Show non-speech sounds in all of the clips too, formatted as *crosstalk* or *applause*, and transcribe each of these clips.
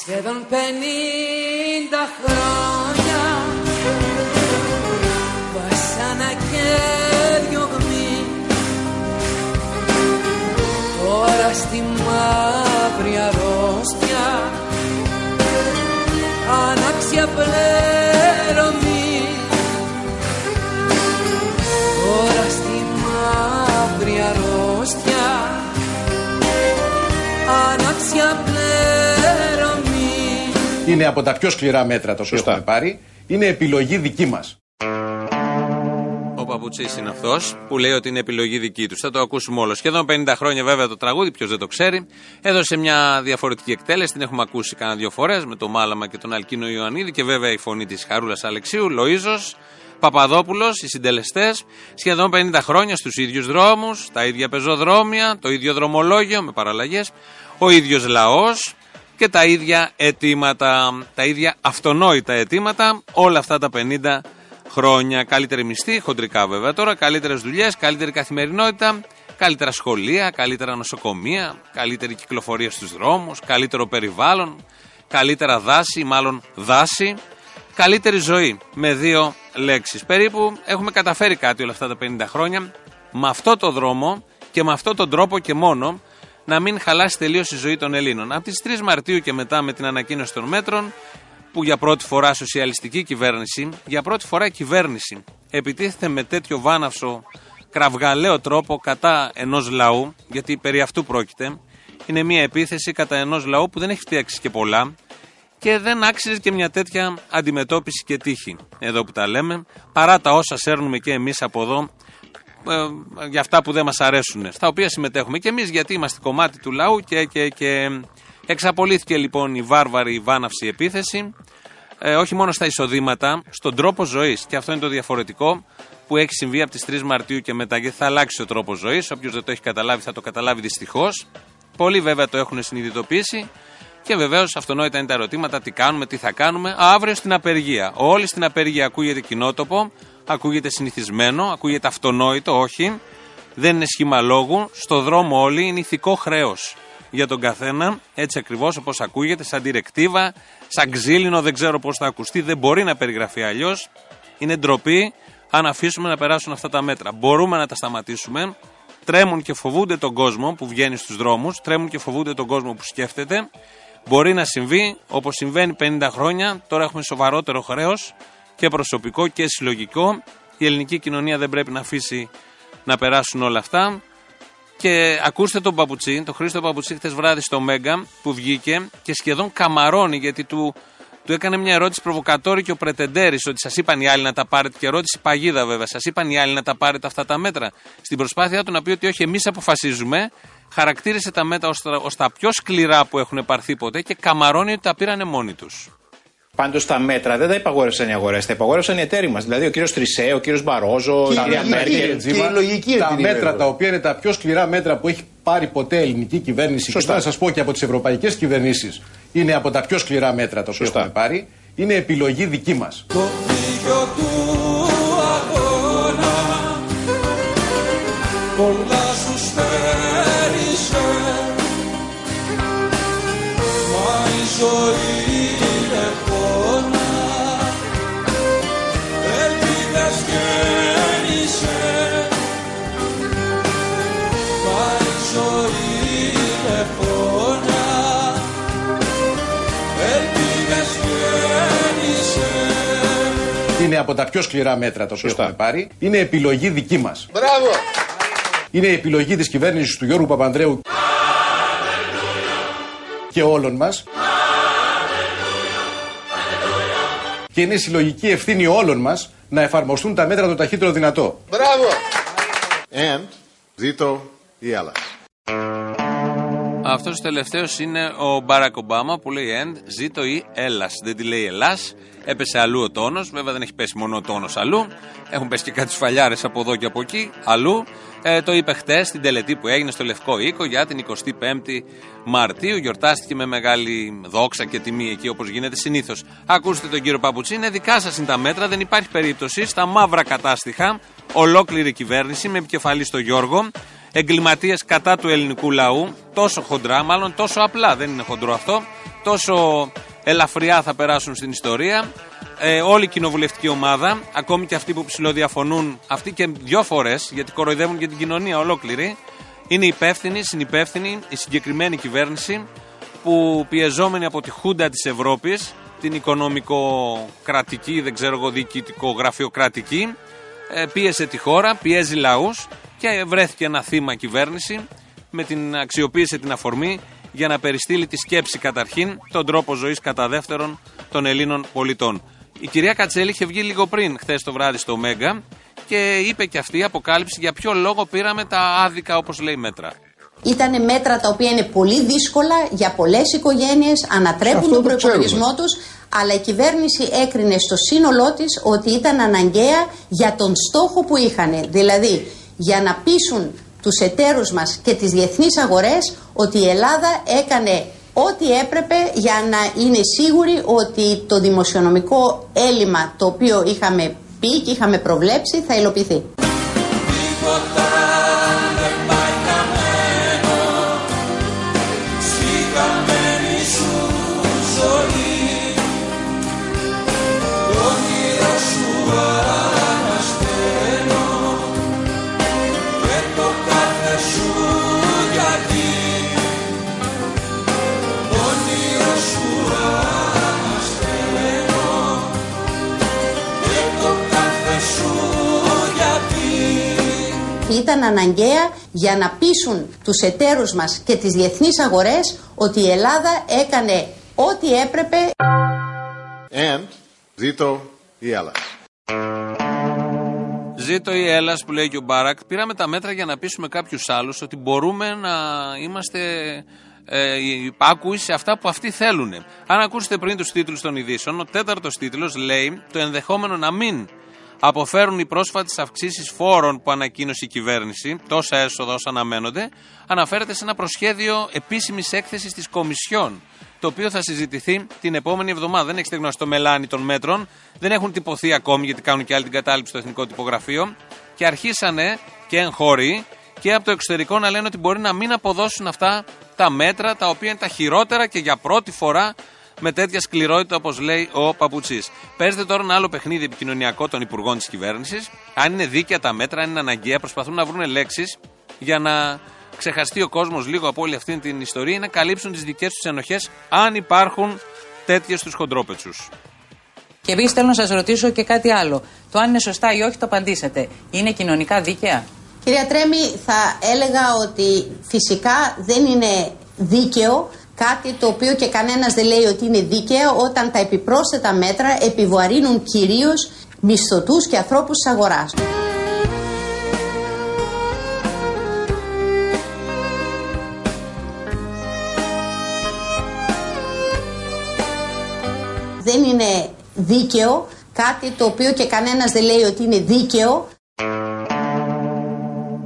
Σχεδόν πενήντα χρόνια Βασάνα και διωγμή Τώρα στη μαύρη αρρώστια Ανάξια πλέρωμη Είναι από τα πιο σκληρά μέτρα τα οποία Σωστά. έχουμε πάρει. Είναι επιλογή δική μας. Ο Παπουτσής είναι αυτός που λέει ότι είναι επιλογή δική τους. Θα το ακούσουμε όλο. Σχεδόν 50 χρόνια βέβαια το τραγούδι, ποιος δεν το ξέρει. Έδωσε μια διαφορετική εκτέλεση, την έχουμε ακούσει κάνα δύο φορές με το Μάλαμα και τον Αλκίνο Ιωαννίδη και βέβαια η φωνή της Χαρούλας Αλεξίου, Λοίζος, Παπαδόπουλος, οι συντελεστές. Σχεδόν 50 χρόνια στους ίδιους δρόμους, τα ίδια πεζοδρόμια, το ίδιο δρομολόγιο με παραλλαγές, ο ίδιος λαός και τα ίδια αιτήματα, τα ίδια αυτονόητα αιτήματα όλα αυτά τα 50 χρόνια. Καλύτερη μισθή, χοντρικά βέβαια τώρα, καλύτερες δουλειές, καλύτερη καθημερινότητα, καλύτερα σχολεία, καλύτερα νοσοκομεία, καλύτερη κυκλοφορία στους δρόμους, καλύτερο περιβάλλον, καλύτερα δάση, μάλλον δάση, καλύτερη ζωή. Με δύο λέξεις. Περίπου έχουμε καταφέρει κάτι όλα αυτά τα 50 χρόνια με αυτό το δρόμο και με αυτόν τον τρόπο και μόνο να μην χαλάσει τελείως η ζωή των Ελλήνων. Από τις 3 Μαρτίου και μετά με την ανακοίνωση των μέτρων, που για πρώτη φορά σοσιαλιστική κυβέρνηση, για πρώτη φορά η κυβέρνηση επιτίθεται με τέτοιο βάναυσο κραυγαλαίο τρόπο κατά ενός λαού, γιατί περί αυτού πρόκειται. Είναι μια επίθεση κατά ενός λαού που δεν έχει φτιάξει και πολλά και δεν άξιζε και μια τέτοια αντιμετώπιση και τύχη. Εδώ που τα λέμε, παρά τα όσα σέρνουμε και εμείς από εδώ ε, για αυτά που δεν μας αρέσουν, στα οποία συμμετέχουμε. Και εμείς γιατί είμαστε κομμάτι του λαού και, και, και εξαπολύθηκε λοιπόν η βάρβαρη βάναυση επίθεση ε, όχι μόνο στα εισοδήματα, στον τρόπο ζωής. Και αυτό είναι το διαφορετικό που έχει συμβεί από τις 3 Μαρτίου και μετά γιατί θα αλλάξει ο τρόπος ζωής, όποιος δεν το έχει καταλάβει θα το καταλάβει δυστυχώς. Πολλοί βέβαια το έχουν συνειδητοποιήσει και βεβαίως αυτονόητα είναι τα ερωτήματα, τι κάνουμε, τι θα κάνουμε. Α, Αύριο στην απεργία. Όλοι στην απεργία ακούγεται κοινότοπο, ακούγεται συνηθισμένο, ακούγεται αυτονόητο, όχι. Δεν είναι σχήμα λόγου. Στο δρόμο όλοι είναι ηθικό χρέος για τον καθένα, έτσι ακριβώς όπως ακούγεται, σαν διρεκτίβα, σαν ξύλινο, δεν ξέρω πώς θα ακουστεί, δεν μπορεί να περιγραφεί αλλιώς. Είναι ντροπή αν αφήσουμε να περάσουν αυτά τα μέτρα. Μπορούμε να τα σταματήσουμε. Τρέμουν και φοβούνται τον κόσμο που βγαίνει στους δρόμους, τρέμουν και φοβούνται τον κόσμο που σκέφτεται. Μπορεί να συμβεί όπως συμβαίνει 50 χρόνια. Τώρα έχουμε σοβαρότερο χρέος και προσωπικό και συλλογικό. Η ελληνική κοινωνία δεν πρέπει να αφήσει να περάσουν όλα αυτά. Και ακούστε τον Παπουτσί, τον Χρήστο Παπουτσί, χθες βράδυ στο Μέγκα που βγήκε και σχεδόν καμαρώνει γιατί του, του έκανε μια ερώτηση προβοκατόρη και ο Πρετεντέρης ότι σας είπαν οι άλλοι να τα πάρετε. Και ερώτηση παγίδα βέβαια, σας είπαν οι άλλοι να τα πάρετε αυτά τα μέτρα. Στην προσπάθειά του να πει ότι όχι, εμείς αποφασίζουμε, χαρακτήρισε τα μέτρα ως τα πιο σκληρά που έχουν πάρθει ποτέ και καμαρώνει ότι τα πήρανε μόνοι τους. Πάντως τα μέτρα δεν τα υπαγόρευσαν οι αγορές, τα υπαγόρευσαν οι εταίροι μας. Δηλαδή ο κύριος Τρισέ, ο κύριος Μπαρόζο, η Τα κυρία μέτρα, κύριε Μέρκελ. Τζίμα, και η λογική τα επιρρύπτει, μέτρα βέβαια. τα οποία είναι τα πιο σκληρά μέτρα που έχει πάρει ποτέ η ελληνική κυβέρνηση Σωστά. και να σας πω και από τις ευρωπαϊκές κυβερνήσεις είναι από τα πιο σκληρά μέτρα τα οποία Σωστά. έχουμε πάρει. Είναι επιλογή δική μας. Το πλοίο του Είναι από τα πιο σκληρά μέτρα τα οποία Σωστά. έχουμε πάρει. Είναι επιλογή δική μας. Μπράβο! Είναι η επιλογή της κυβέρνησης του Γιώργου Παπανδρέου και όλων μας. Και είναι συλλογική ευθύνη όλων μας να εφαρμοστούν τα μέτρα το ταχύτερο δυνατό. Μπράβο! And, ζήτω η Ελλάδα. Αυτός ο τελευταίος είναι ο Μπάρακ Ομπάμα που λέει End, ζήτω η Έλλα. Δεν τη λέει Ελλάς. Έπεσε αλλού ο τόνος. Βέβαια δεν έχει πέσει μόνο ο τόνος αλλού. Έχουν πέσει και κάτι σφαλιάρε από εδώ και από εκεί. Αλλού. Ε, το είπε χτες στην τελετή που έγινε στο Λευκό Οίκο για την 25η Μαρτίου. Γιορτάστηκε με μεγάλη δόξα και τιμή εκεί όπως γίνεται συνήθως. Ακούστε τον κύριο Παπουτσί. Είναι δικά σας είναι τα μέτρα. Δεν υπάρχει περίπτωση. Στα μαύρα κατάστοιχα ολόκληρη κυβέρνηση με επικεφαλής στο Γιώργο εγκληματίες κατά του ελληνικού λαού, τόσο χοντρά, μάλλον τόσο απλά, δεν είναι χοντρό αυτό, τόσο ελαφριά θα περάσουν στην ιστορία. Ε, όλη η κοινοβουλευτική ομάδα, ακόμη και αυτοί που ψηλοδιαφωνούν, αυτοί και δυο φορές, γιατί κοροϊδεύουν και την κοινωνία ολόκληρη, είναι υπεύθυνοι, συνυπεύθυνοι, η συγκεκριμένη κυβέρνηση που πιεζόμενη από τη Χούντα της Ευρώπης, την οικονομικοκρατική, δεν ξέρω εγώ, διοικητικο-γραφειοκρατική, ε, πίεσε τη χώρα, πιέζει λαούς και βρέθηκε ένα θύμα κυβέρνηση με την αξιοποίησε την αφορμή για να περιστύλει τη σκέψη καταρχήν, τον τρόπο ζωής κατά δεύτερον των Ελλήνων πολιτών. Η κυρία Κατσέλη είχε βγει λίγο πριν, χθες το βράδυ στο Μέγκα, και είπε και αυτή η αποκάλυψη για ποιο λόγο πήραμε τα άδικα, όπως λέει, μέτρα. Ήταν μέτρα τα οποία είναι πολύ δύσκολα για πολλές οικογένειες, ανατρέπουν Αυτό τον το προπολογισμό τους, αλλά η κυβέρνηση έκρινε στο σύνολό της ότι ήταν αναγκαία για τον στόχο που είχαν. Δηλαδή, για να πείσουν τους εταίρους μας και τις διεθνείς αγορές ότι η Ελλάδα έκανε ό,τι έπρεπε για να είναι σίγουρη ότι το δημοσιονομικό έλλειμμα το οποίο είχαμε πει και είχαμε προβλέψει θα υλοποιηθεί. Τίποτα αναγκαία για να πείσουν τους εταίρους μας και τις διεθνείς αγορές ότι η Ελλάδα έκανε ό,τι έπρεπε And Zito y Alas. Ζήτω η Έλλας που λέει και ο Μπάρακ. Πήραμε τα μέτρα για να πείσουμε κάποιους άλλους ότι μπορούμε να είμαστε ε, υπάκουοι σε αυτά που αυτοί θέλουν. Αν ακούσετε πριν τους τίτλους των ειδήσεων, ο τέταρτος τίτλος λέει το ενδεχόμενο να μην αποφέρουν οι πρόσφατες αυξήσεις φόρων που ανακοίνωσε η κυβέρνηση, τόσα έσοδα όσα αναμένονται, αναφέρεται σε ένα προσχέδιο επίσημης έκθεσης της Κομισιόν, το οποίο θα συζητηθεί την επόμενη εβδομάδα. Δεν έχεις στεγνώσει το μελάνι των μέτρων, δεν έχουν τυπωθεί ακόμη γιατί κάνουν και άλλη την κατάληψη στο Εθνικό Τυπογραφείο. Και αρχίσανε και εγχώροι και από το εξωτερικό να λένε ότι μπορεί να μην αποδώσουν αυτά τα μέτρα τα οποία είναι τα χειρότερα και για πρώτη φορά με τέτοια σκληρότητα όπως λέει ο Παπουτσής. Παίζεται τώρα ένα άλλο παιχνίδι επικοινωνιακό των υπουργών της κυβέρνησης. Αν είναι δίκαια τα μέτρα, αν είναι αναγκαία, προσπαθούν να βρουν λέξεις για να ξεχαστεί ο κόσμος λίγο από όλη αυτή την ιστορία ή να καλύψουν τις δικές τους ενοχές, αν υπάρχουν τέτοιες στους χοντρόπετσους. Και επίσης θέλω να σας ρωτήσω και κάτι άλλο. Το αν είναι σωστά ή όχι το απαντήσατε. Είναι κοινωνικά δίκαια; Κυρία Τρέμι, θα έλεγα ότι φυσικά δεν είναι δίκαιο κάτι το οποίο και κανένας δεν λέει ότι είναι δίκαιο όταν τα επιπρόσθετα μέτρα επιβαρύνουν κυρίως μισθωτούς και ανθρώπους της αγοράς. Δεν είναι δίκαιο κάτι το οποίο και κανένας δεν λέει ότι είναι δίκαιο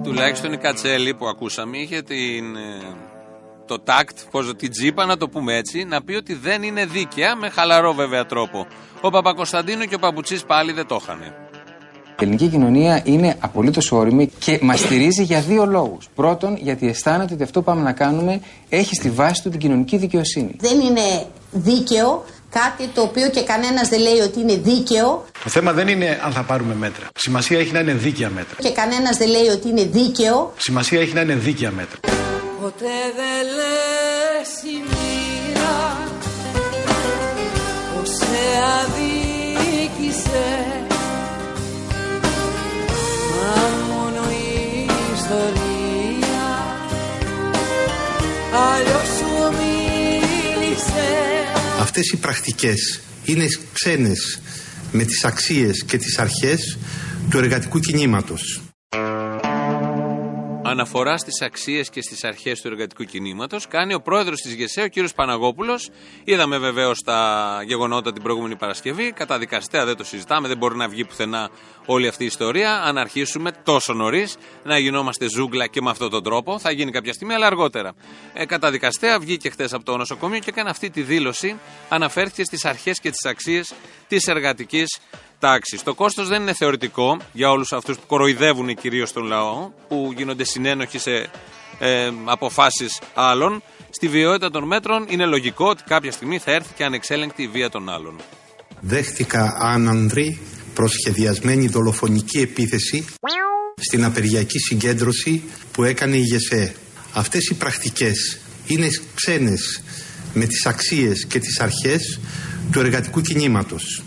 Τουλάχιστον η Κατσέλη που ακούσαμε είχε την, ε, το τάκτ, πώς, την τζίπα να το πούμε έτσι, να πει ότι δεν είναι δίκαια με χαλαρό βέβαια τρόπο. Ο Παπακοσταντίνο και ο Παπουτσής πάλι δεν το είχαν. Η ελληνική κοινωνία είναι απολύτως όρημη και μας στηρίζει για δύο λόγους. Πρώτον, γιατί αισθάνεται ότι αυτό που πάμε να κάνουμε έχει στη βάση του την κοινωνική δικαιοσύνη. δεν είναι δίκαιο κάτι το οποίο και κανένας δεν λέει ότι είναι δίκαιο Το θέμα δεν είναι αν θα πάρουμε μέτρα. Σημασία έχει να είναι δίκαια μέτρα. και κανένας δεν λέει ότι είναι δίκαιο Σημασία έχει να είναι δίκαια μέτρα. Ποτέ δεν λες η μοίρα πως σε αδίκησε Μα μόνο η ιστορία αλλιώς σου μίλησε Αυτές οι πρακτικές είναι ξένες με τις αξίες και τις αρχές του εργατικού κινήματος. Αναφορά στις αξίες και στις αρχές του εργατικού κινήματος κάνει ο πρόεδρος της ΓΕΣΕ, ο κύριος Παναγόπουλος. Είδαμε βεβαίως τα γεγονότα την προηγούμενη Παρασκευή. Καταδικαστέα δεν το συζητάμε, δεν μπορεί να βγει πουθενά όλη αυτή η ιστορία. Αν αρχίσουμε τόσο νωρίς να γινόμαστε ζούγκλα και με αυτόν τον τρόπο, θα γίνει κάποια στιγμή, αλλά αργότερα. Ε, καταδικαστέα βγήκε χθες από το νοσοκομείο και έκανε αυτή τη δήλωση. Αναφέρθηκε στις αρχές και τις αξίες της εργατικής τάξη. Το κόστος δεν είναι θεωρητικό για όλους αυτούς που κοροϊδεύουν κυρίως τον λαό, που γίνονται συνένοχοι σε ε, αποφάσεις άλλων. Στη βιαιότητα των μέτρων είναι λογικό ότι κάποια στιγμή θα έρθει και ανεξέλεγκτη η βία των άλλων. Δέχτηκα άνανδρη προσχεδιασμένη δολοφονική επίθεση στην απεργιακή συγκέντρωση που έκανε η ΓΕΣΕ. Αυτές οι πρακτικές είναι ξένες με τις αξίες και τις αρχές του εργατικού κινήματος.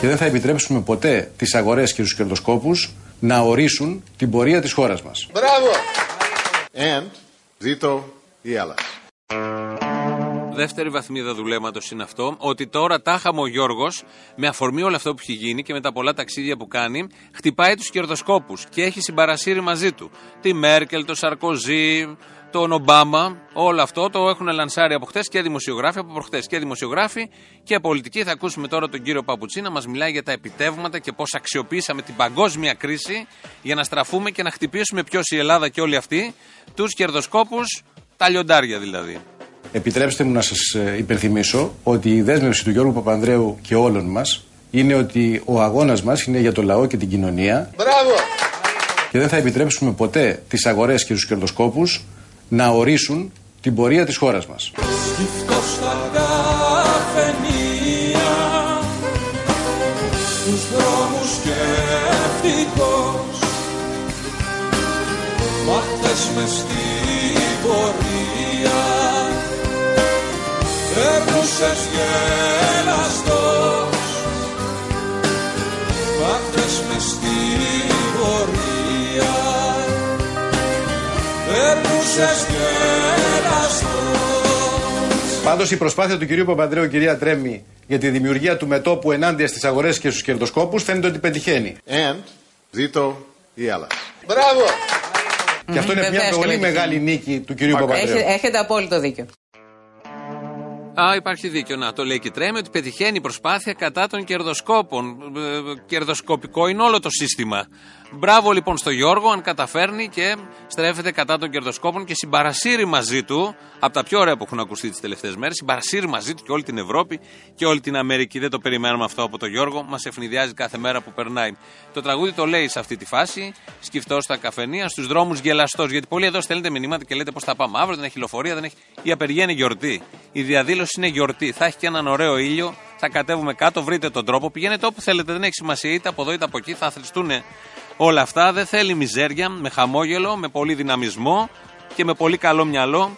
Και δεν θα επιτρέψουμε ποτέ τις αγορές και τους κερδοσκόπους να ορίσουν την πορεία της χώρας μας. Μπράβο! And Zito η Έλλας. Δεύτερη βαθμίδα δουλέματος είναι αυτό, ότι τώρα τάχαμε ο Γιώργος, με αφορμή όλο αυτό που έχει γίνει και με τα πολλά ταξίδια που κάνει, χτυπάει τους κερδοσκόπους και έχει συμπαρασύρει μαζί του. Τη Μέρκελ, τον Σαρκοζή, τον Ομπάμα, όλο αυτό το έχουν λανσάρει από χτε και δημοσιογράφοι, από προχτέ και δημοσιογράφοι και πολιτικοί. Θα ακούσουμε τώρα τον κύριο Παπουτσί να μας μιλάει για τα επιτεύγματα και πώς αξιοποιήσαμε την παγκόσμια κρίση για να στραφούμε και να χτυπήσουμε ποιος η Ελλάδα και όλοι αυτοί, τους κερδοσκόπους, τα λιοντάρια δηλαδή. Επιτρέψτε μου να σας ε, υπενθυμίσω ότι η δέσμευση του Γιώργου Παπανδρέου και όλων μας είναι ότι ο αγώνας μας είναι για το λαό και την κοινωνία Μπράβο! και δεν θα επιτρέψουμε ποτέ τις αγορές και τους κερδοσκόπους να ορίσουν την πορεία της χώρας μας. Σκυφτός στα καφενεία Στους δρόμους σκεφτικός Μάχτες μες στην πορεία Περνούσες γελαστός Πάντως η προσπάθεια του κυρίου Παπανδρέου, κυρία Τρέμι, για τη δημιουργία του μετόπου ενάντια στις αγορές και στους κερδοσκόπους φαίνεται ότι πετυχαίνει. And Zito η Έλλας. Μπράβο! Και αυτό είναι μια βεβαίως και πολύ πετυχαίνει. μεγάλη νίκη του κυρίου Παπανδρέου. Έχετε, έχετε απόλυτο δίκιο. Α, υπάρχει δίκιο. Να, το λέει και τρέμει ότι πετυχαίνει η προσπάθεια κατά των κερδοσκόπων. Ε, Κερδοσκοπικό είναι όλο το σύστημα. Μπράβο λοιπόν στο Γιώργο, αν καταφέρνει και στρέφεται κατά των κερδοσκόπων και συμπαρασύρει μαζί του, από τα πιο ωραία που έχουν ακουστεί τις τελευταίες μέρες, συμπαρασύρει μαζί του και όλη την Ευρώπη και όλη την Αμερική. Δεν το περιμένουμε αυτό από τον Γιώργο, μας ευνηδιάζει κάθε μέρα που περνάει. Το τραγούδι το λέει σε αυτή τη φάση, σκυφτός στα καφενεία, στους δρόμους γελαστός. Γιατί πολλοί εδώ στέλνετε μηνύματα και λέτε πώ θα πάμε αύριο, δεν έχει λεωφορεία, δεν έχει. Η απεργία είναι γιορτή. Η διαδήλωση είναι γιορτή. Θα έχει και έναν ωραίο ήλιο, θα κατέβουμε κάτω, βρείτε τον τρόπο, πηγαίνετε όπου θέλετε, δεν έχει σημασία είτε από εδώ είτε από εκεί, θα θρηστούν όλα αυτά. Δεν θέλει μιζέρια, με χαμόγελο, με πολύ δυναμισμό και με πολύ καλό μυαλό.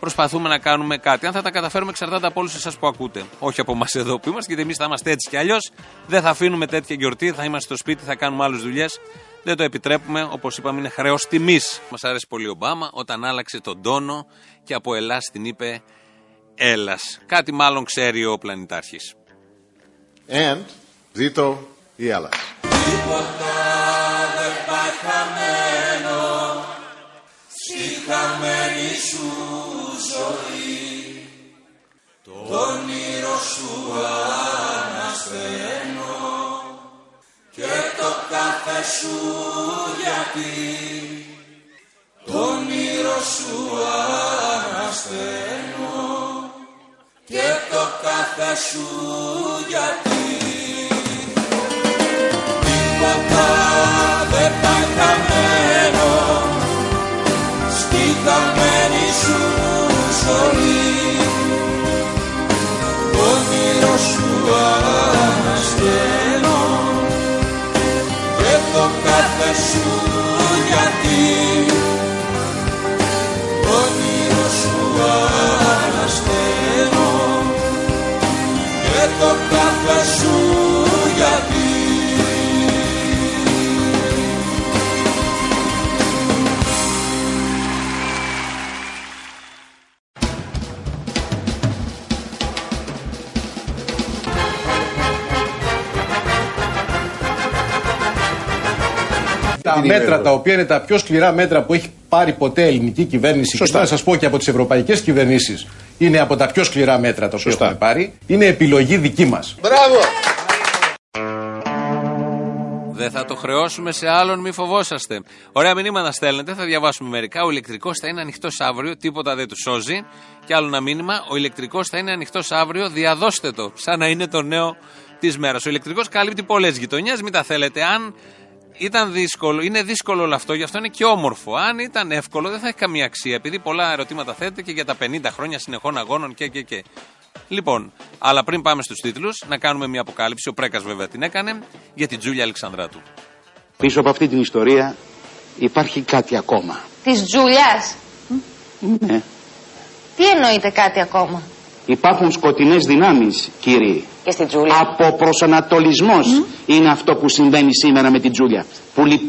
Προσπαθούμε να κάνουμε κάτι. Αν θα τα καταφέρουμε, εξαρτάται από όλους εσάς που ακούτε. Όχι από εμάς εδώ που είμαστε, γιατί εμείς θα είμαστε έτσι κι αλλιώς. Δεν θα αφήνουμε τέτοια γιορτή, θα είμαστε στο σπίτι, θα κάνουμε άλλες δουλειές. Δεν το επιτρέπουμε. Όπως είπαμε, είναι χρέος τιμής. Μας άρεσε πολύ ο Ομπάμα όταν άλλαξε τον τόνο και από Ελλάς την είπε Έλλα. Κάτι μάλλον ξέρει ο πλανητάρχης. And Zito η Έλλας. Τίποτα δεν πάει χαμένο στη χαμένη σου ζωή. Το όνειρο σου ανασταίνω και το κάθε σου γιατί. Το όνειρο σου ανασταίνω και το κάθε σου γιατί. Τίποτα δεν πάει χαμένο στη χαμένη σου ζωή. Το όνειρο σου ανασταίνω και το κάθε σου γιατί. Το όνειρο σου ανασταίνω και το κάθε σου μέτρα βέβαιο. τα οποία είναι τα πιο σκληρά μέτρα που έχει πάρει ποτέ ελληνική κυβέρνηση Σωστά. και θα σας πω και από τις ευρωπαϊκές κυβερνήσεις είναι από τα πιο σκληρά μέτρα τα οποία Σωστά. έχουμε πάρει, είναι επιλογή δική μας. Μπράβο! Δεν θα το χρεώσουμε σε άλλον, μη φοβόσαστε. Ωραία μηνύματα στέλνετε, θα διαβάσουμε μερικά. Ο ηλεκτρικός θα είναι ανοιχτός αύριο, τίποτα δεν του σώζει. Και άλλο ένα μήνυμα, ο ηλεκτρικός θα είναι ανοιχτός αύριο, διαδώστε το. Σαν να είναι το νέο της μέρας. Ο ηλεκτρικός καλύπτει πολλές γειτονιές, μην τα θέλετε. Αν ήταν δύσκολο, είναι δύσκολο όλο αυτό, γι' αυτό είναι και όμορφο. Αν ήταν εύκολο, δεν θα έχει καμία αξία. Επειδή πολλά ερωτήματα θέτεται και για τα 50 χρόνια συνεχών αγώνων και, και, και. Λοιπόν, αλλά πριν πάμε στους τίτλους, να κάνουμε μια αποκάλυψη. Ο Πρέκας βέβαια την έκανε για την Τζούλια Αλεξανδράτου. Πίσω από αυτή την ιστορία υπάρχει κάτι ακόμα. Της Τζούλιας; Ναι. Τι εννοείται κάτι ακόμα; Υπάρχουν σκοτεινές δυνάμεις, κύριοι. Και στην Τζούλια. Από προσανατολισμός είναι αυτό που συμβαίνει σήμερα με την Τζούλια. Που λυ-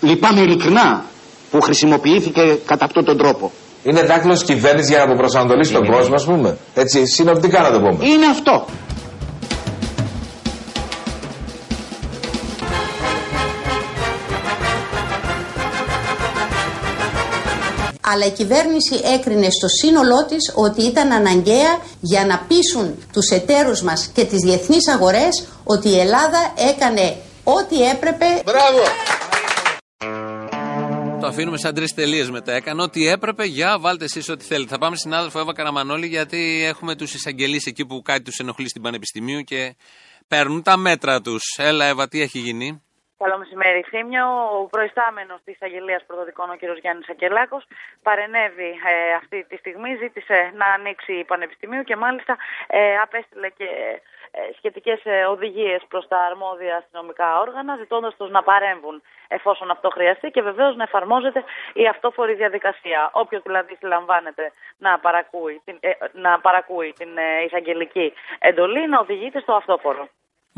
λυπάμαι ειλικρινά που χρησιμοποιήθηκε κατά αυτόν τον τρόπο. Είναι δάκτυλος τη κυβέρνησης για να αποπροσανατολίσει τον κόσμο, ας πούμε. Έτσι, συνοπτικά να το πούμε. Είναι αυτό. Αλλά η κυβέρνηση έκρινε στο σύνολό της ότι ήταν αναγκαία για να πείσουν τους εταίρους μας και τις διεθνείς αγορές ότι η Ελλάδα έκανε ό,τι έπρεπε. Μπράβο! Το αφήνουμε σαν τρεις τελείες μετά. Έκανε ό,τι έπρεπε. Για βάλτε εσείς ό,τι θέλετε. Θα πάμε στην άδελφο Εύα Καραμανόλη, γιατί έχουμε τους εισαγγελείς εκεί που κάτι τους ενοχλεί στην Πανεπιστημίου και παίρνουν τα μέτρα τους. Έλα, Εύα, τι έχει γίνει; Καλό μεσημέρι, Θήμιο. Ο προϊστάμενος της Αγγελίας Προδοτικών, ο κ. Γιάννης Ακελάκο, παρενέβη ε, αυτή τη στιγμή. Ζήτησε να ανοίξει η Πανεπιστημίου και μάλιστα ε, απέστειλε και ε, σχετικές οδηγίες προς τα αρμόδια αστυνομικά όργανα, ζητώντας τους να παρέμβουν εφόσον αυτό χρειαστεί και βεβαίως να εφαρμόζεται η αυτόφορη διαδικασία. Όποιος δηλαδή συλλαμβάνεται να παρακούει την, ε, να παρακούει την ε, εισαγγελική εντολή, να οδηγείται στο αυτόφορο.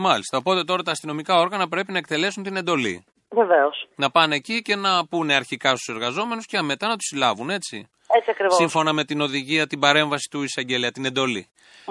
Μάλιστα. Οπότε τώρα τα αστυνομικά όργανα πρέπει να εκτελέσουν την εντολή. Βεβαίως. Να πάνε εκεί και να πούνε αρχικά στους εργαζόμενους και μετά να τους συλλάβουν, έτσι. Έτσι ακριβώς. Σύμφωνα με την οδηγία, την παρέμβαση του εισαγγελέα, την εντολή.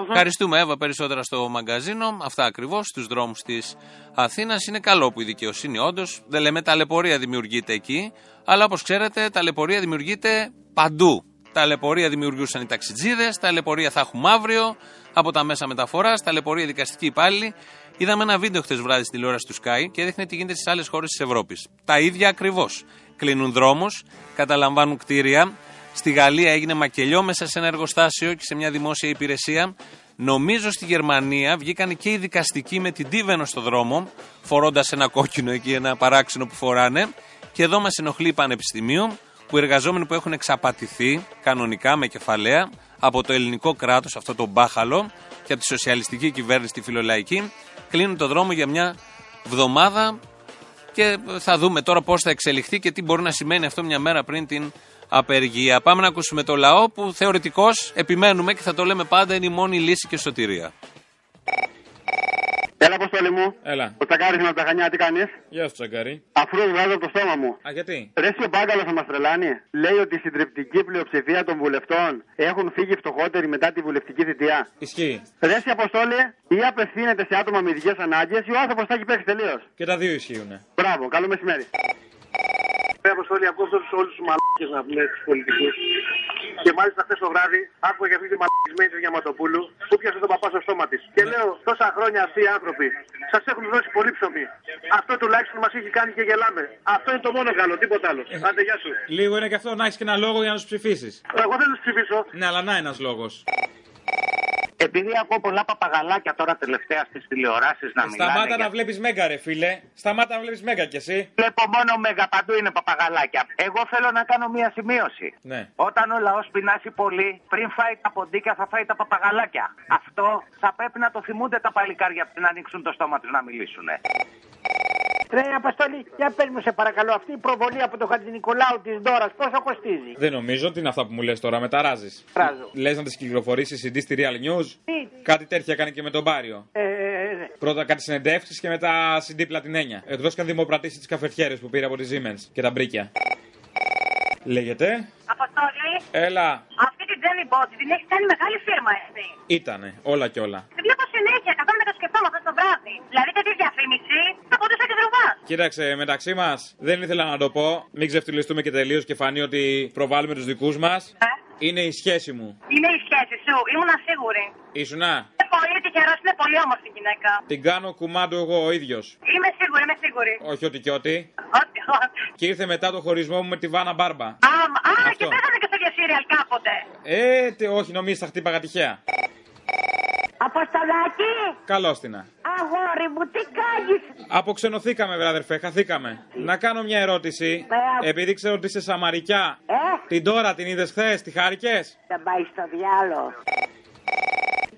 Ευχαριστούμε, Εύα, περισσότερα στο μαγκαζίνο. Αυτά ακριβώς στους δρόμους της Αθήνας. Είναι καλό που η δικαιοσύνη, όντως, δεν λέμε ταλαιπωρία δημιουργείται εκεί, αλλά όπως ξέρετε, ταλαιπωρία δημιουργείται παντού. Ταλαιπωρία δημιουργούσαν οι ταξιτζίδες, ταλαιπωρία θα έχουμε αύριο από τα μέσα μεταφοράς, ταλαιπωρία δικαστική υπάλληλη. Είδαμε ένα βίντεο χθες βράδυ στη τηλεόραση του Sky και έδειχνε τι γίνεται στις άλλες χώρες της Ευρώπης. Τα ίδια ακριβώς. Κλείνουν δρόμους, καταλαμβάνουν κτίρια. Στη Γαλλία έγινε μακελιό μέσα σε ένα εργοστάσιο και σε μια δημόσια υπηρεσία. Νομίζω στη Γερμανία βγήκαν και οι δικαστικοί με την Τίβενο στο δρόμο, φορώντας ένα κόκκινο εκεί, ένα παράξενο που φοράνε. Και εδώ μας ενοχλεί η Πανεπιστημίου, που οι εργαζόμενοι που έχουν εξαπατηθεί κανονικά με κεφαλαία από το ελληνικό κράτος, αυτό το μπάχαλο, και από τη σοσιαλιστική κυβέρνηση, τη φιλολαϊκή, κλείνουν το δρόμο για μια βδομάδα και θα δούμε τώρα πώς θα εξελιχθεί και τι μπορεί να σημαίνει αυτό μια μέρα πριν την απεργία. Πάμε να ακούσουμε το λαό που θεωρητικώς επιμένουμε και θα το λέμε πάντα είναι η μόνη λύση και σωτηρία. Έλα, Αποστόλη μου. Έλα. Ο Τσακάρη με τα χανιά, τι κάνεις; Γεια σου, Τσαγκάρη. Αφού βγάζω από το στόμα μου. Α, γιατί; Ρε ο Μπάγκαλος θα μας τρελάνει. Λέει ότι η συντριπτική πλειοψηφία των βουλευτών έχουν φύγει φτωχότεροι μετά τη βουλευτική θητεία. Ισχύει. Ρε εσύ, Αποστόλη, ή απευθύνεται σε άτομα με ειδικές ανάγκες ή ο άνθρωπος θα έχει παίξει τελείως. Και τα δύο ισχύουν. Μπράβο, καλό μεσημέρι. Ρε Αποστόλη, ακούω αυτού όλους τους μαλάκες να πούμε τους πολιτικούς. Και μάλιστα χθες το βράδυ άκουγα για αυτή τη μαλακισμένη τη Γιαματοπούλου που πιάσε τον παπά στο στόμα της. Και λέω τόσα χρόνια αυτοί οι άνθρωποι σας έχουν δώσει πολύ ψωμί. Αυτό τουλάχιστον μας έχει κάνει και γελάμε. Αυτό είναι το μόνο καλό, τίποτα άλλο. Άντε, γεια σου. Λίγο είναι και αυτό να έχεις και ένα λόγο για να τους ψηφίσεις. Εγώ δεν τους ψηφίσω. Ναι, αλλά να ένας λόγος. Επειδή ακούω πολλά παπαγαλάκια τώρα τελευταία στις τηλεοράσεις να μιλάνε. Σταμάτα για- να βλέπεις μέγα, ρε φίλε. Σταμάτα να βλέπεις μέγα κι εσύ. Βλέπω μόνο μέγα παντού είναι παπαγαλάκια. Εγώ θέλω να κάνω μία σημείωση. Ναι. Όταν ο λαός πεινάσει πολύ, πριν φάει τα ποντίκια θα φάει τα παπαγαλάκια. Αυτό θα πρέπει να το θυμούνται τα παλικάρια πριν ανοίξουν το στόμα τους να μιλήσουν. Ρε Αποστολή, για πες μου σε παρακαλώ, αυτή η προβολή από τον Χατζη Νικολάου της Δώρας πόσο κοστίζει; Δεν νομίζω ότι είναι αυτά που μου λες τώρα, μεταράζει. Φράζω. Λες να τις κυκλοφορήσεις CD στη Real News; Τι. Κάτι τέτοια έκανε και με τον Μπάριο. Ε, ε, ναι. Πρώτα κάτι συνεντεύξεις και μετά CD πλατινένια. Εκτός και αν δημοπρατήσει τις καφετιέρες που πήρε από τη Siemens και τα μπρίκια. Λέγεται. Αποστόλη, Έλα. αυτή την Jenny Bot την έχεις κάνει μεγάλη φίρμα, εσύ. Ήτανε. Όλα και όλα. Τη βλέπω συνέχεια, καθόλου το σκεφτόμαι αυτό το βράδυ. Δηλαδή τέτοια διαφήμιση θα μπορούσα και δροβά. Κοίταξε, μεταξύ μας δεν ήθελα να το πω. Μην ξεφτυλιστούμε και τελείως και φανεί ότι προβάλλουμε τους δικούς μας. Είναι η σχέση μου. Είναι η σχέση σου, ήμουν σίγουρη. Ήσουνα; Ε, πολύ τη τυχερό, είναι πολύ όμορφη γυναίκα. Την κάνω κουμάντο εγώ ο ίδιος. Είμαι σίγουρη, είμαι σίγουρη. Όχι ότι και ότι. Ότι, ότι. Και ήρθε μετά το χωρισμό μου με τη Βάνα Μπάρμπα. Α, μ- α, Αυτό. και πέθανε και στο ίδιο σύριαλ κάποτε. Ε, τε, όχι, νομίζω τα χτύπαγα τυχαία. Αποστολάκι, Καλώς την. αγόρι μου, τι κάνεις; Αποξενωθήκαμε, βρε αδερφέ, χαθήκαμε. Να κάνω μια ερώτηση. Ε, Επειδή ξέρω ότι είσαι Σαμαρικιά. Ε, Την τώρα την είδες χθες, τη χάρηκες; θα πάει στο διάλο.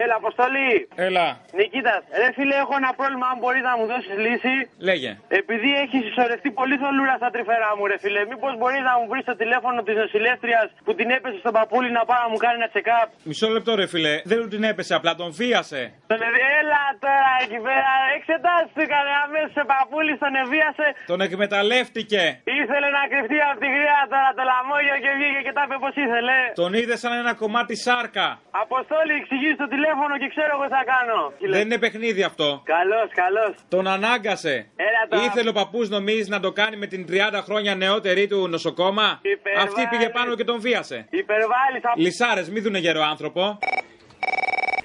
Έλα, Αποστολή. Έλα, Νικήτα, ρε φίλε, έχω ένα πρόβλημα. Αν μπορείς να μου δώσεις λύση. λέγε. Επειδή έχεις συσσωρευτεί πολύ θολούρα στα τρυφερά μου, ρε φίλε. Μήπως μπορείς να μου βρεις το τηλέφωνο της νοσηλεύτριας που την έπεσε στον παππούλι να πάει να μου κάνει ένα check-up; Μισό λεπτό, ρε φιλέ. Δεν του την έπεσε, απλά τον βίασε. Τον ευ- Έλα τώρα εκεί πέρα. Εξετάστηκαν αμέσως σε παππούλι, τον εβίασε. Τον εκμεταλλεύτηκε. Ήθελε να κρυφτεί από τη γριά τώρα το λαμόγιο και βγήκε και τα είπε πώ ήθελε. Τον είδε σαν ένα κομμάτι σάρκα. Αποστόλη, εξηγήσει το τηλέφωνο και ξέρω εγώ τι θα κάνω. Δεν είναι παιχνίδι αυτό. Καλώς, καλώς. Τον ανάγκασε. Έλα τώρα. Ήθελε ο παππούς νομίζεις να το κάνει με την 30 χρόνια νεότερη του νοσοκόμα; Υπερβάλλεις. Αυτή πήγε πάνω και τον βίασε. Υπερβάλλεις. Λισάρε, μη δουνε γερό άνθρωπο.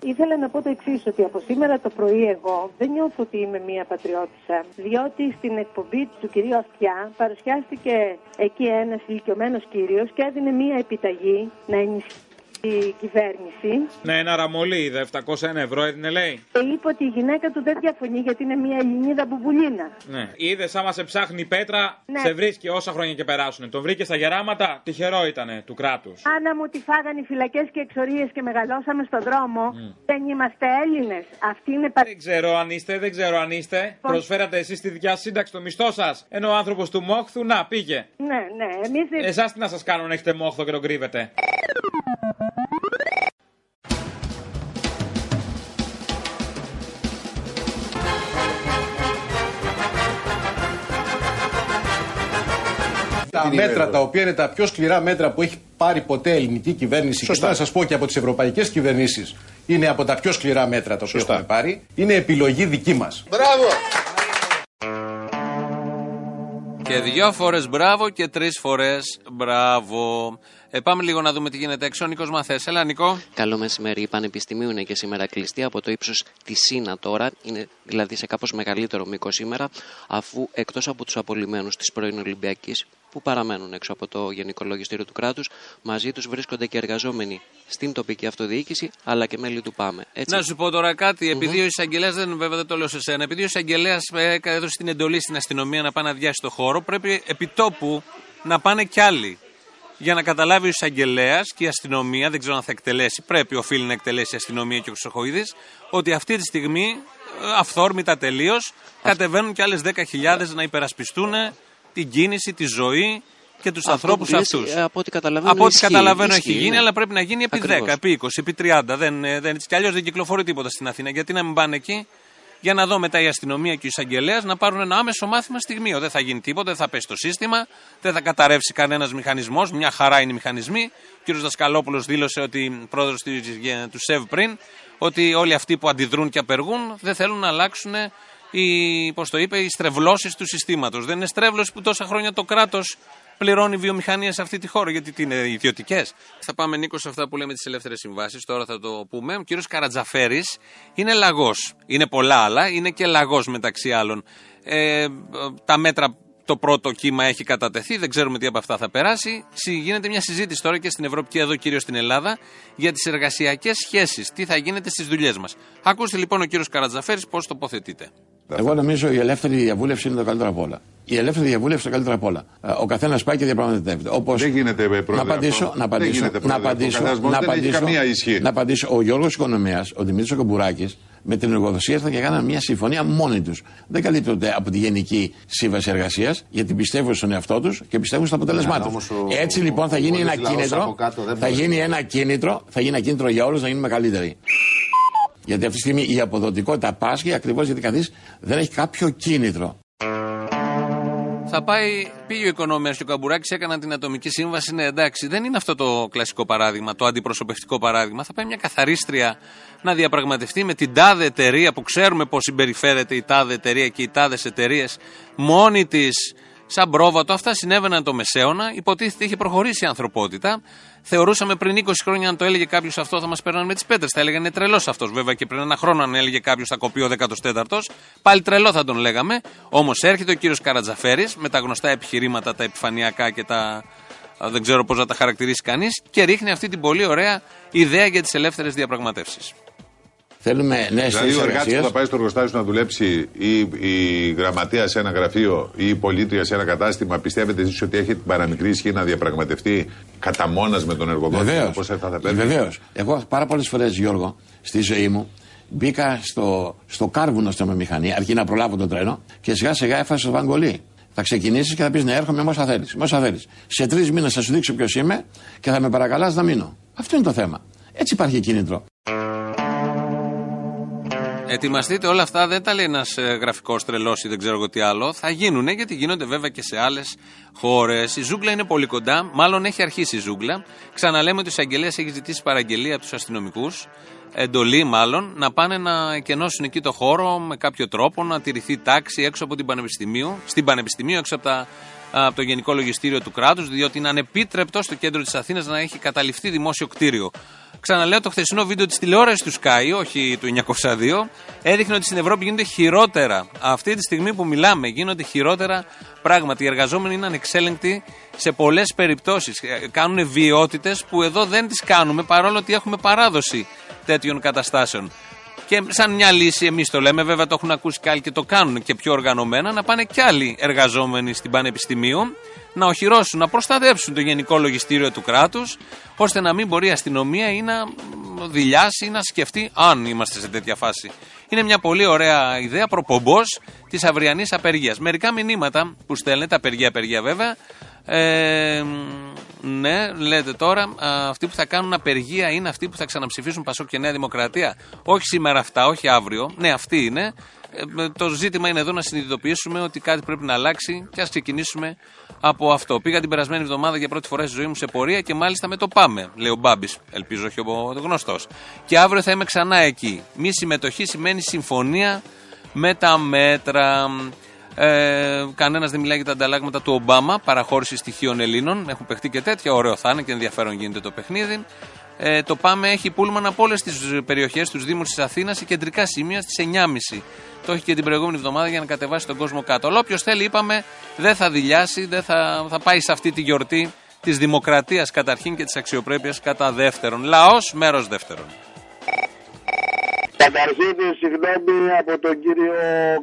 Ήθελα να πω το εξής, ότι από σήμερα το πρωί εγώ δεν νιώθω ότι είμαι μία πατριώτησα. Διότι στην εκπομπή του κυρίου Αυτιά παρουσιάστηκε εκεί ένας ηλικιωμένος κύριος και έδινε μία επιταγή να ενισχύσει η κυβέρνηση. Ναι, ένα ραμολί είδε, 701 ευρώ έδινε λέει. Και είπε ότι η γυναίκα του δεν διαφωνεί γιατί είναι μία Ελληνίδα μπουμπουλίνα. Ναι. Είδες άμα σε ψάχνει η πέτρα, Ναι. σε βρίσκει όσα χρόνια και περάσουν. Τον βρήκε στα γεράματα, τυχερό ήτανε του κράτους. Άνα μου τη φάγανε οι φυλακές και εξορίες και μεγαλώσαμε στον δρόμο. Δεν είμαστε Έλληνες. Αυτή είναι πα... Δεν ξέρω αν είστε, δεν ξέρω αν είστε. Προσφέρατε εσείς τη δικιά σας σύνταξη το μισθό σας. Ενώ ο άνθρωπος του μόχθου, να πήγε. Ναι, ναι. Εμείς Εσάς τι να σας κάνουν, έχετε μόχθο και τον κρύβετε. Τα μέτρα τα οποία είναι τα πιο σκληρά μέτρα που έχει πάρει ποτέ ελληνική κυβέρνηση Σωστά. και θα σας πω και από τις ευρωπαϊκές κυβερνήσεις είναι από τα πιο σκληρά μέτρα τα οποία έχουμε πάρει. Είναι επιλογή δική μας. Μπράβο! Και δυο φορές μπράβο και τρεις φορές μπράβο. Ε, πάμε λίγο να δούμε τι γίνεται έξω. Ο Νίκος Μαθές. Έλα, Νικό. Καλό μεσημέρι. Η Πανεπιστημίου είναι και σήμερα κλειστή από το ύψος της Σίνα τώρα. Είναι δηλαδή σε κάπως μεγαλύτερο μήκος σήμερα, αφού εκτός από τους απολυμμένους της πρώην Ολυμπιακής που παραμένουν έξω από το Γενικό Λογιστήριο του κράτους, μαζί τους βρίσκονται και εργαζόμενοι στην τοπική αυτοδιοίκηση αλλά και μέλη του ΠΑΜΕ. Έτσι. Να σου πω τώρα κάτι, επειδή ο εισαγγελέας, δεν, βέβαια δεν το λέω σε σένα, επειδή ο εισαγγελέας έδωσε την εντολή στην αστυνομία να πάει να διάσει το χώρο, πρέπει επιτόπου να πάνε κι άλλοι. Για να καταλάβει ο εισαγγελέας και η αστυνομία, δεν ξέρω αν θα εκτελέσει, πρέπει οφείλει να εκτελέσει η αστυνομία και ο Χρυσοχοίδης, ότι αυτή τη στιγμή, ε, αυθόρμητα τελείως, κατεβαίνουν κι άλλες 10.000 να υπερασπιστούν την κίνηση, τη ζωή και τους Αυτό ανθρώπους που λες, αυτούς. ε, από ό,τι καταλαβαίνω, Από ό,τι ισχύει. καταλαβαίνω έχει Ισχύει, γίνει, ναι. αλλά πρέπει να γίνει επί Ακριβώς. 10, επί 20, επί 30. Δεν, ε, δεν, έτσι κι αλλιώς δεν κυκλοφορεί τίποτα στην Αθήνα. Γιατί να μην πάνε εκεί; Για να δω μετά η αστυνομία και ο εισαγγελέας να πάρουν ένα άμεσο μάθημα στιγμίο. Δεν θα γίνει τίποτα, δεν θα πέσει το σύστημα, δεν θα καταρρεύσει κανένας μηχανισμός. Μια χαρά είναι οι μηχανισμοί. Ο κ. Δασκαλόπουλος δήλωσε ότι πρόεδρος του ΣΕΒ πριν, ότι όλοι αυτοί που αντιδρούν και απεργούν δεν θέλουν να αλλάξουν οι, πώς το είπε, οι στρεβλώσεις του συστήματος. Δεν είναι στρέβλωση που τόσα χρόνια το κράτος πληρώνει βιομηχανία σε αυτή τη χώρα, γιατί τι είναι ιδιωτικές. Θα πάμε, Νίκος, σε αυτά που λέμε τις ελεύθερες συμβάσεις. Τώρα θα το πούμε. Ο κύριος Καρατζαφέρης είναι λαγός. Είναι πολλά άλλα, είναι και λαγός μεταξύ άλλων. Ε, τα μέτρα, το πρώτο κύμα έχει κατατεθεί, δεν ξέρουμε τι από αυτά θα περάσει. Συ- Γίνεται μια συζήτηση τώρα και στην Ευρώπη και εδώ κυρίως στην Ελλάδα για τις εργασιακές σχέσεις. Τι θα γίνεται στις δουλειές μας. Ακούστε λοιπόν ο κύριος Καρατζαφέρης πώς τοποθετείται. Εγώ νομίζω η ελεύθερη διαβούλευση είναι το καλύτερο από όλα. Η ελεύθερη διαβούλευση είναι το καλύτερο από όλα. Ε, Ο καθένας πάει και διαπραγματεύεται. Όπως... Δεν γίνεται, ε, πρόεδρε, Να απαντήσω, αυτό. να απαντήσω, Δεν γίνεται, να πρόεδρε, απαντήσω, ο καθένας να δεν έχει απαντήσω, καμία ισχύ. να απαντήσω. Ο Γιώργος Οικονομίας, ο Δημήτρης Κομπουράκη, με την εργοδοσία ήρθαν και κάνανε μια συμφωνία μόνοι τους. Δεν καλύπτονται από τη Γενική Σύμβαση Εργασίας, γιατί πιστεύουν στον εαυτό τους και πιστεύουν στο αποτέλεσμά Ναι, τους. όμως ο- Έτσι λοιπόν θα γίνει ο ένα πολίτης λαός κίνητρο, από κάτω δεν θα μπορεί. γίνει ένα κίνητρο, θα γίνει ένα κίνητρο για όλους να γίνουμε καλύτεροι. Γιατί αυτή τη στιγμή η αποδοτικότητα πάσχει ακριβώς γιατί κανείς δεν έχει κάποιο κίνητρο. Θα πάει, πήγε ο οικονομία και ο Καμπουράκης, έκαναν την ατομική σύμβαση. Ναι, εντάξει, δεν είναι αυτό το κλασικό παράδειγμα, το αντιπροσωπευτικό παράδειγμα. Θα πάει μια καθαρίστρια να διαπραγματευτεί με την τάδε εταιρεία που ξέρουμε πώς συμπεριφέρεται η τάδε εταιρεία και οι τάδες εταιρείες μόνη της σαν πρόβατο. Αυτά συνέβαιναν το μεσαίωνα. Υποτίθεται είχε προχωρήσει η ανθρωπότητα. Θεωρούσαμε πριν 20 χρόνια, αν το έλεγε κάποιος αυτό, θα μας παίρνανε με τις πέτρες. Θα έλεγαν είναι τρελός αυτός. Βέβαια και πριν ένα χρόνο, αν έλεγε κάποιος θα κοπεί ο 14ο, πάλι τρελό θα τον λέγαμε. Όμως έρχεται ο κύριος Καρατζαφέρης με τα γνωστά επιχειρήματα, τα επιφανειακά και τα. α, Δεν ξέρω πώς να τα χαρακτηρίσει κανείς και ρίχνει αυτή την πολύ ωραία ιδέα για τις ελεύθερες διαπραγματεύσεις. Θέλουμε νέες Δηλαδή, θέσει ο εργάτης που εργασία. θα πάει στο εργοστάσιο να δουλέψει ή η γραμματεία σε ένα γραφείο ή η πολίτρια σε ένα κατάστημα, πιστεύετε εσείς ότι έχει την παραμικρή ισχύ να διαπραγματευτεί κατά μόνας με τον εργοδότη; Βεβαίως. πώς θα θα παίρνει; Βεβαίως. Εγώ πάρα πολλές φορές, Γιώργο, στη ζωή μου μπήκα στο, στο κάρβουνο στην μηχανή, αρκεί να προλάβω το τρένο και σιγά σιγά έφτασε στο βαγκολί. Θα ξεκινήσεις και θα πεις: Ναι, έρχομαι με όσα θέλεις. Με όσα θέλεις. Σε τρεις μήνες θα σου δείξω ποιος είμαι και θα με παρακαλάς να μείνω. Αυτό είναι το θέμα. Έτσι υπάρχει κίνητρο. Ετοιμαστείτε όλα αυτά, δεν τα λέει ένας γραφικός τρελός ή δεν ξέρω εγώ τι άλλο. Θα γίνουνε γιατί γίνονται βέβαια και σε άλλες χώρες. Η ζούγκλα είναι πολύ κοντά, μάλλον έχει αρχίσει η ζούγκλα. Ξαναλέμε ότι ο εισαγγελέα έχει ζητήσει παραγγελία από τους αστυνομικούς, εντολή μάλλον, να πάνε να εκενώσουν εκεί το χώρο με κάποιο τρόπο, να τηρηθεί τάξη έξω από την Πανεπιστημίου, στην Πανεπιστημίου, έξω από, τα, από το Γενικό Λογιστήριο του κράτους, διότι είναι ανεπίτρεπτο στο κέντρο της Αθήνας να έχει καταληφθεί δημόσιο κτίριο. Ξαναλέω το χθεσινό βίντεο της τηλεόρασης του Sky, όχι του 902, έδειχνε ότι στην Ευρώπη γίνονται χειρότερα. Αυτή τη στιγμή που μιλάμε, γίνονται χειρότερα πράγματα. Οι εργαζόμενοι είναι ανεξέλεγκτοι σε πολλές περιπτώσεις. Κάνουν βιαιότητες που εδώ δεν τις κάνουμε, παρόλο ότι έχουμε παράδοση τέτοιων καταστάσεων. Και σαν μια λύση, εμείς το λέμε, βέβαια το έχουν ακούσει και άλλοι και το κάνουν και πιο οργανωμένα, να πάνε κι άλλοι εργαζόμενοι στην Πανεπιστημίου να οχυρώσουν, να προστατεύσουν το Γενικό Λογιστήριο του κράτους, ώστε να μην μπορεί η αστυνομία ή να μ, δηλιάσει ή να σκεφτεί αν είμαστε σε τέτοια φάση. Είναι μια πολύ ωραία ιδέα, προπομπός της αυριανής απεργίας. Μερικά μηνύματα που στέλνετε, απεργία, απεργία βέβαια, ε, ναι, λέτε τώρα, α, αυτοί που θα κάνουν απεργία είναι αυτοί που θα ξαναψηφίσουν Πασόκ και Νέα Δημοκρατία. Όχι σήμερα αυτά, όχι αύριο. Ναι, αυτοί είναι. Ε, το ζήτημα είναι εδώ να συνειδητοποιήσουμε ότι κάτι πρέπει να αλλάξει και ας ξεκινήσουμε από αυτό. Πήγα την περασμένη εβδομάδα για πρώτη φορά στη ζωή μου σε πορεία και μάλιστα με το πάμε, λέει ο Μπάμπης. Ελπίζω όχι ο γνωστός. Και αύριο θα είμαι ξανά εκεί. Μη συμμετοχή σημαίνει συμφωνία με τα μέτρα. Ε, Κανένας δεν μιλάει για τα ανταλλάγματα του Ομπάμα, παραχώρηση στοιχείων Ελλήνων. Έχουν παιχτεί και τέτοια. Ωραίο θα είναι και ενδιαφέρον γίνεται το παιχνίδι. Ε, το Πάμε έχει πούλμαν από όλες τις περιοχές, τους Δήμους της Αθήνας σε κεντρικά σημεία στις 9.30. Το έχει και την προηγούμενη εβδομάδα για να κατεβάσει τον κόσμο κάτω. Αλλά όποιος θέλει, είπαμε, δεν θα δηλιάσει, δεν θα, θα πάει σε αυτή τη γιορτή της δημοκρατίας καταρχήν και της αξιοπρέπειας κατά δεύτερον. Λαός, μέρος δεύτερον. Καταρχήν, συγγνώμη από τον κύριο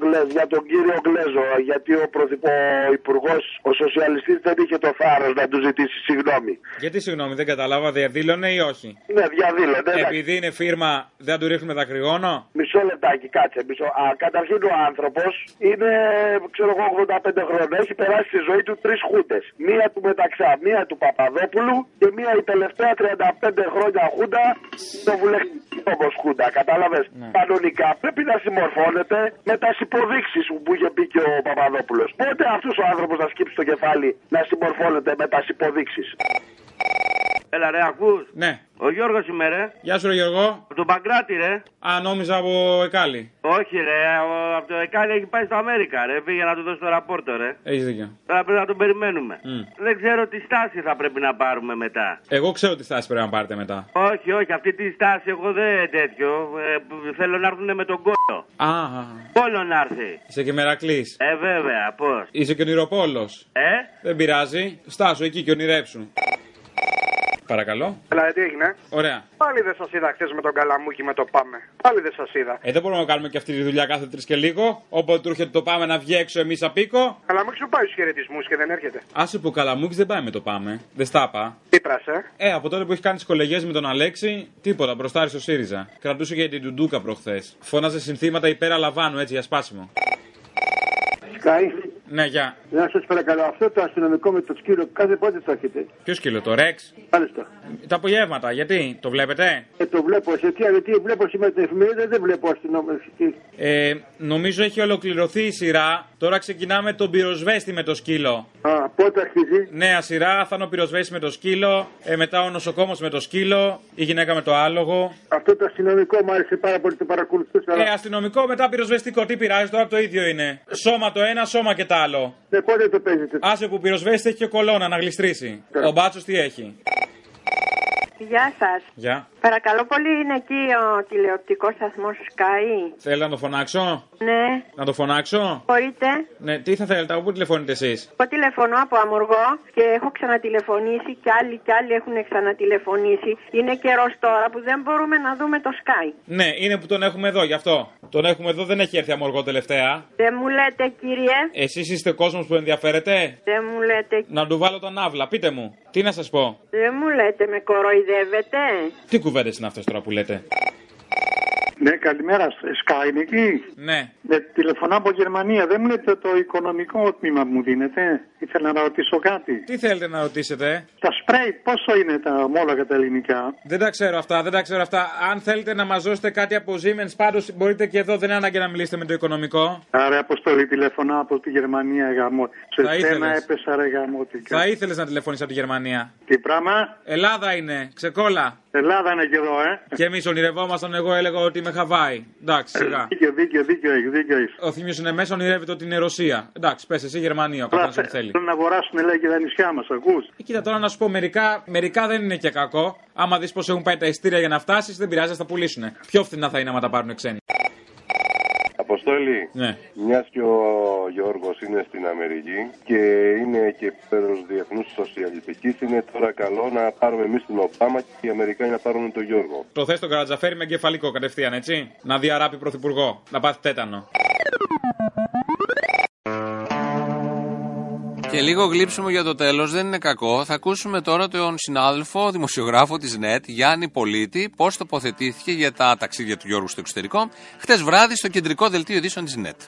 Γκλέζ, για τον κύριο Γκλέζο, γιατί ο πρωθυπουργό, ο σοσιαλιστής δεν είχε το θάρρος να του ζητήσει συγγνώμη. Γιατί συγγνώμη, δεν κατάλαβα, διαδήλωνε ή όχι; Ναι, διαδήλωνε. εντάξει. Επειδή είναι φίρμα, δεν του ρίχνουμε δακρυγόνο. Μισό λεπτάκι, κάτσε. Μισό. Α, καταρχήν ο άνθρωπος είναι, ξέρω εγώ, 85 χρόνια. Έχει περάσει στη ζωή του τρεις χούντες. Μία του Μεταξά, μία του Παπαδόπουλου και μία η τελευταία 35 χρόνια χούντα στο βουλευτικό όμω χούντα. Κατάλαβε. Κανονικά πρέπει να συμμορφώνεται με τι υποδείξεις που είχε πει και ο Παπαδόπουλος. Πότε αυτός ο άνθρωπος να σκύψει το κεφάλι να συμμορφώνεται με τι υποδείξεις; Έλα ρε, ακούς. Ναι. Ο Γιώργος είμαι ρε. Γεια σου, ρε Γιώργο. Από τον Παγκράτη ρε. Α, νόμιζα από Εκάλη. Όχι ρε, ο- από το Εκάλη έχει πάει στο Αμέρικα ρε. Πήγε να του δώσει το ραπόρτο ρε. Έχεις δίκιο. Τώρα πρέπει να τον περιμένουμε. Μμ. Δεν ξέρω τι στάση θα πρέπει να πάρουμε μετά. Εγώ ξέρω τι στάση πρέπει να πάρετε μετά. Όχι, όχι, αυτή τη στάση εγώ δεν τέτοιο. Ε, θέλω να έρθουν με τον κόλλο. Α, Κόλλο να έρθει. είσαι και μερακλής. Ε, βέβαια, πώς. Είσαι και ονειροπόλος. Ε, Δεν πειράζει. Στάσου εκεί και ονειρέψου. Παρακαλώ. Έλα, τι έγινε; Ωραία. Πάλι δεν σας είδα χθες με τον Καλαμούκι με το Πάμε. Πάλι δεν σας είδα. Ε, δεν μπορούμε να κάνουμε και αυτή τη δουλειά κάθε τρεις και λίγο. Όποτε του έρχεται το πάμε να βγει έξω εμείς απίκο. Καλαμούκι σου πάει στους χαιρετισμούς και δεν έρχεται. Άσε που ο Καλαμούκης δεν πάει με το πάμε. Δεν στάπα. Τι πράσε; Ε, από τότε που έχει κάνει τις κολεγιές με τον Αλέξη, τίποτα. Μπροστάρι στο ΣΥΡΙΖΑ. Κρατούσε και την Τουντούκα προχθές. Φώναζε συνθήματα υπέρα Λαβάνου έτσι για σπάσιμο. Σκάι, Ναι, γεια. να σας παρακαλώ, αυτό το αστυνομικό με το σκύλο κάθε πότε το έχετε. Ποιο σκύλο, το Ρεξ. Μάλιστα. Τα απογεύματα, γιατί, το βλέπετε; Ε, το βλέπω σε τι, γιατί βλέπω σήμερα την εφημερίδα, δεν βλέπω αστυνομικό. Ε, νομίζω έχει ολοκληρωθεί η σειρά. Τώρα ξεκινάμε τον πυροσβέστη με το σκύλο. Α, Πότε αρχίζει. Νέα σειρά, θα είναι ο πυροσβέστη με το σκύλο, ε, μετά ο νοσοκόμος με το σκύλο, η γυναίκα με το άλογο. Αυτό το αστυνομικό μου άρεσε πάρα πολύ, το παρακολουθούσα. Ε, αστυνομικό μετά πυροσβεστικό, τι πειράζει τώρα το ίδιο είναι. Σώμα το ένα, σώμα και το άλλο. Ναι, πότε το παίζετε. Άσε που πυροσβέστη έχει και κολόνα να γλιστρήσει. Ο μπάτσος τι έχει. Γεια σας. Γεια. Παρακαλώ πολύ, είναι εκεί ο τηλεοπτικός σταθμός Sky. Θέλει να το φωνάξω; Ναι, Να το φωνάξω; μπορείτε. Ναι, τι θα θέλετε, από πού τηλεφωνείτε εσείς; Εγώ τηλεφωνώ από Αμοργό και έχω ξανατηλεφωνήσει και άλλοι και άλλοι έχουν ξανατηλεφωνήσει. Είναι καιρός τώρα που δεν μπορούμε να δούμε το Sky. Ναι, είναι που τον έχουμε εδώ, γι' αυτό. Τον έχουμε εδώ, δεν έχει έρθει αμοργό τελευταία. Δεν μου λέτε, κύριε. Εσείς είστε κόσμος που ενδιαφέρεται. Δεν μου λέτε. Να του βάλω τον άβλα, πείτε μου. Τι να σας πω; Δεν μου λέτε, με κοροϊδεύετε. Τι κουβέντε είναι αυτέ τώρα που λέτε. Ναι, καλημέρα. Sky είναι εκεί. Ναι. Ναι, τηλεφωνώ από Γερμανία. Δεν μου λέτε το οικονομικό τμήμα που μου δίνετε. Ήθελα να ρωτήσω κάτι. Τι θέλετε να ρωτήσετε. Τα σπρέι, πόσο είναι τα ομόλογα τα ελληνικά; Δεν τα ξέρω αυτά, δεν τα ξέρω αυτά. Αν θέλετε να μας δώσετε κάτι από Siemens, πάντως μπορείτε και εδώ, δεν είναι ανάγκη να μιλήσετε με το οικονομικό. Άρα, αποστολή τηλεφωνώ από τη Γερμανία γαμό. Σε Θα στένα ήθελες. έπεσα ρε γαμώτικα. Θα ήθελες να τηλεφωνήσει από τη Γερμανία. Τι πράγμα. Ελλάδα είναι, ξεκόλα. Ελλάδα είναι και εδώ, ε. Και εμείς ονειρευόμασταν, εγώ έλεγα ότι είμαι Χαβάη. Εντάξει, σιγά. Δίκιο, δίκιο, δίκιο έχεις, δίκιο έχεις. Ο Θήμιος είναι μέσα, ονειρεύεται ότι είναι Ρωσία. Εντάξει, πες εσύ Γερμανία, ο καθένα ό,τι θέλει. Θέλουν να αγοράσουν, λέει, και τα νησιά μας, ακούς. Ε, Κοίτα τώρα να σου πω, μερικά, μερικά δεν είναι και κακό. Άμα δεις πώς έχουν πάει τα ειστήρια για να φτάσεις, δεν πειράζει, θα τα πουλήσουν. Πιο φθηνά θα είναι άμα τα πάρουν ξένοι. Αποστόλη, Ναι. μιας και ο Γιώργος είναι στην Αμερική και είναι και πέρο διεθνούς σοσιαλιστικής, είναι τώρα καλό να πάρουμε εμείς τον Ομπάμα και οι Αμερικάνοι να πάρουν τον Γιώργο. Το θες τον Καρατζαφέρη με εγκεφαλικό κατευθείαν, έτσι; Να δει αράπη πρωθυπουργό. Να πάθει τέτανο. Και λίγο γλύψιμο για το τέλος δεν είναι κακό. Θα ακούσουμε τώρα τον συνάδελφο, δημοσιογράφο της ΝΕΤ, Γιάννη Πολίτη, πώς τοποθετήθηκε για τα ταξίδια του Γιώργου στο εξωτερικό χτες βράδυ στο κεντρικό δελτίο ειδήσεων της ΝΕΤ.